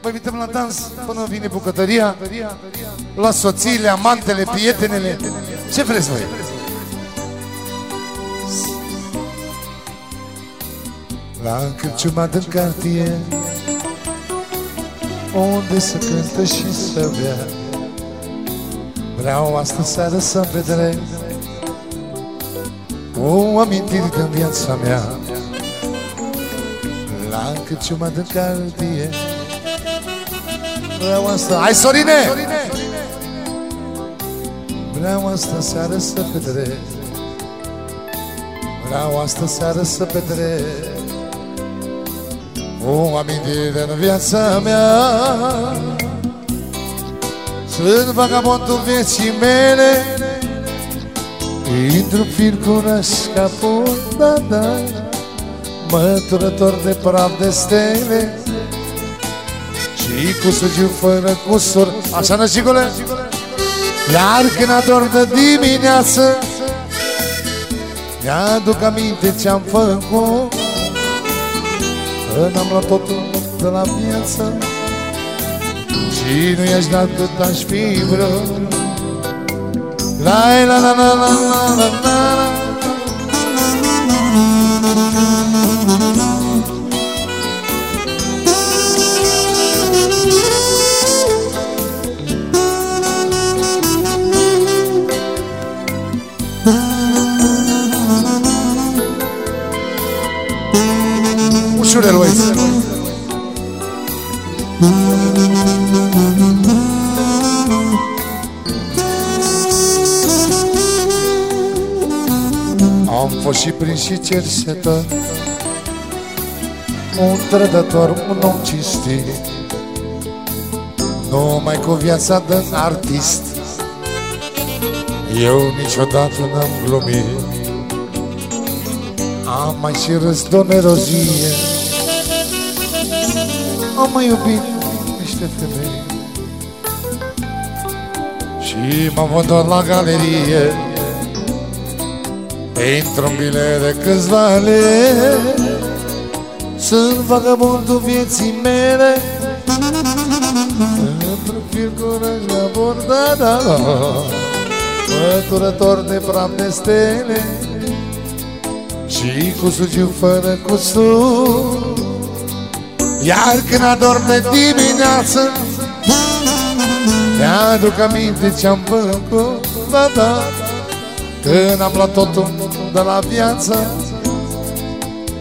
Vă invităm la dans până vine bucătăria La soțiile, amantele, prietenele. Ce vreți voi? La cârciuma din cartier Unde să cântă și să bea. Vreau astă seară să petrec O amintire din viața mea. La cârciuma din cartier Vreau asta Hai Sorine! Vreau asta seară să petrec. Vreau asta seară să petrec. O amintire în viața mea. Sunt vagabondul vieții mele. Intru fir cu răscapul, da, da Măturător de praf de stele Și cu sugiu fără cusur. Așa, nășicule? Iar când adorm de dimineață Mi-aduc aminte ce-am făcut. Când am luat totul de la viață Și nu i-aș dat cât aș fi vrut. La la la la la la la la Ușurel, băieți Am fost și prin și cerșetă Un trădător, un om cinstit. Numai cu viața de artist Eu niciodată n-am glumit. Am mai și râs de o nerozie Am mai iubit niște femei. Și m-am vândut la galerie Pentru-un bilet de câțiva lei. Sunt vagabondul vieții mele Într-un fir cu la bord, da, da, da Măturător de praf de stele Și cu sugiu fără cusur Iar când adorm de dimineață Mi-aduc aminte ce-am făcut, da, da Când am luat totul de la viață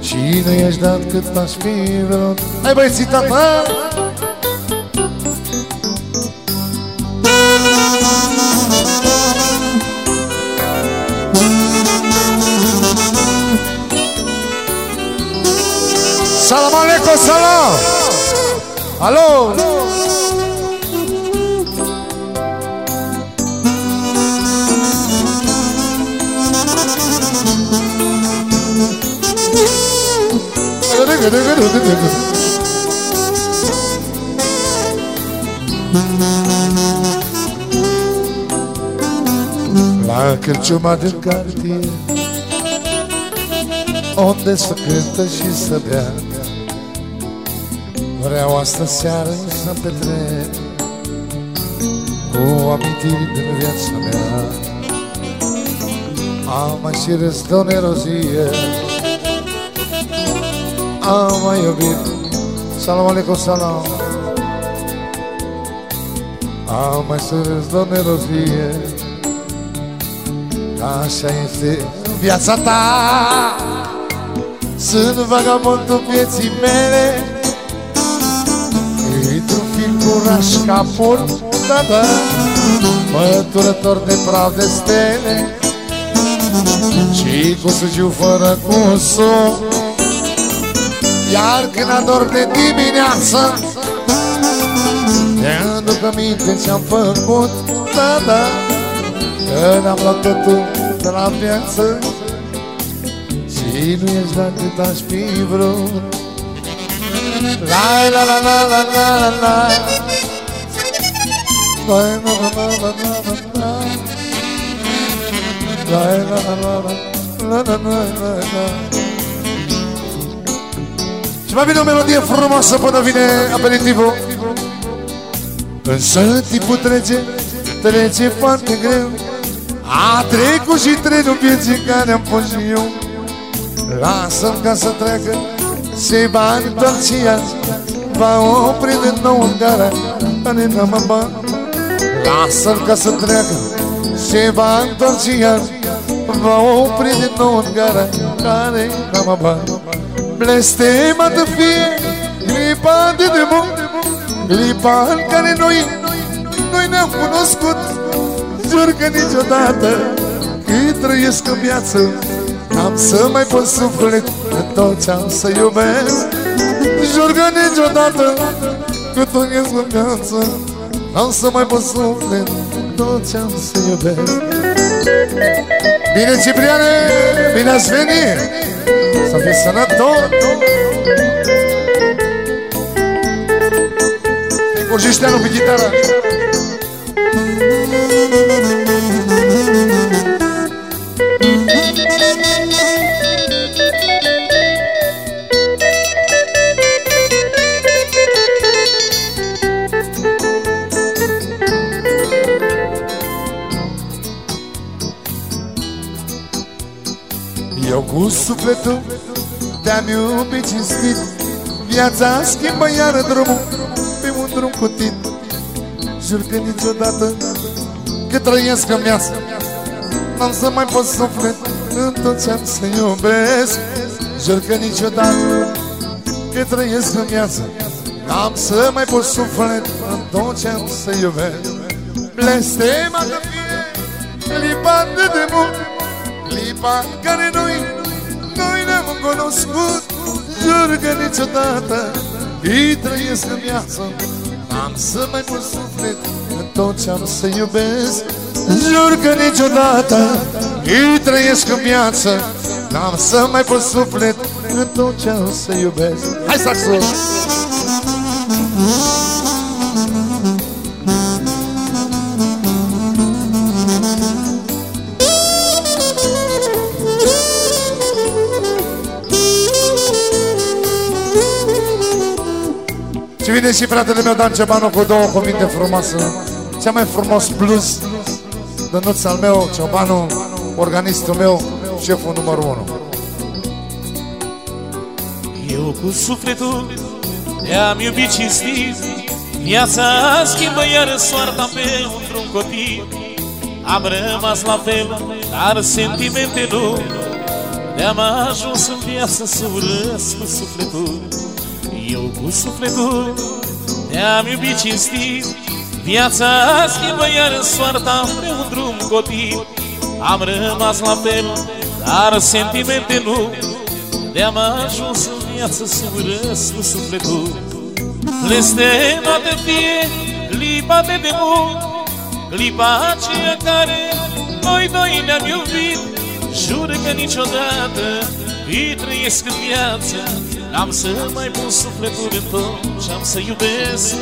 Și nu i-aș dat cât aș fi vrut Hai băieții, tata! Salam aleikum, salam! Alô! La cârciuma din cartier Unde să cântă și să bea Vreau asta seară să petrec Cu amintiri din viața mea. Am mai și râs de o nerozie Am mai iubit. Salam aleikum, salam. Am mai și râs de o nerozie Așa este viața ta. Sunt vagabondul vieții mele Într-un film cu rașca pur da, da, Măturător de praf de stele. Și cu sugiu fără cusur Iar când adorm de dimineață Mi-aduc aminte ce-am făcut Da, da Când am luat totul de la viață. Și nu ești la cât aș fi vrut la la la la la la la la La la la la la la La la la la la la la la Și mai vine o melodie frumoasă până vine aperitivul. Însă timpul trece, trece foarte greu. A trecut și trenul vieții care am fost și eu. Lasă-mi ca să treacă se va întoarce ea Va opri din nou în gara Care n-am bani Lasă-l ca să treacă. Se va întoarce ea Va opri din nou în gara Care n-am bani Blestemată fie clipa de demon Clipa în care noi Noi ne-am cunoscut. Jur că niciodată Cât trăiesc în viață N-am să mai pot suflet În tot ce-am să iubesc Jur că niciodată Cât trăiesc în viață N-am să mai pot suflet În tot ce-am să iubesc Bine, Cipriane! Bine ați venit! Să fiți sănătos! Gorgișteanu pe chitară Eu cu sufletul te-am iubit cinstit. Viața schimbă iară drumul pe un drum cutit. Jur că niciodată cât trăiesc în viață N-am să mai pot suflet în tot ce-am să iubesc. Jur că niciodată cât trăiesc în viață N-am să mai pot suflet în tot ce-am să iubesc. Blestemată fie clipa de demult Clipa în care noi, noi ne-am cunoscut. Jur că niciodată îi trăiesc în viață. Am să mai pun suflet în tot ce-am să iubesc. Jur că niciodată îi trăiesc în viață. N-am să mai pun suflet în tot ce-am să iubesc. Hai saxul! Și vine și fratele meu Dan Cebanu cu două cuvinte frumoase. Cea mai frumos blues Dănuț al meu, Ciobanu, organistul meu, șeful numărul 1 Eu cu sufletul te-am iubit cinstit. Viața schimbă iar soarta pe un drum copil. Am rămas la fel, dar sentimente nu De-am ajuns în viață să urăsc cu sufletul Eu cu sufletul te-am iubit cinstit. Viața schimbă iar soarta pe un drum copil. Am rămas la fel, dar sentimente nu De-am ajuns în viață să urăsc cu sufletul. Blestemată fie clipa de demult Clipa aceea care noi doi ne-am iubit Jură că niciodată îi trăiesc în viață. N-am să mai pun sufletul în tot ce-am să iubesc.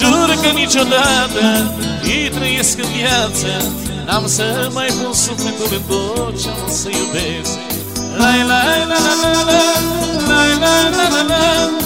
Jură că niciodată îi trăiesc în viață. N-am să mai pun sufletul în tot ce-am să iubesc. La la la la la la la la la la la La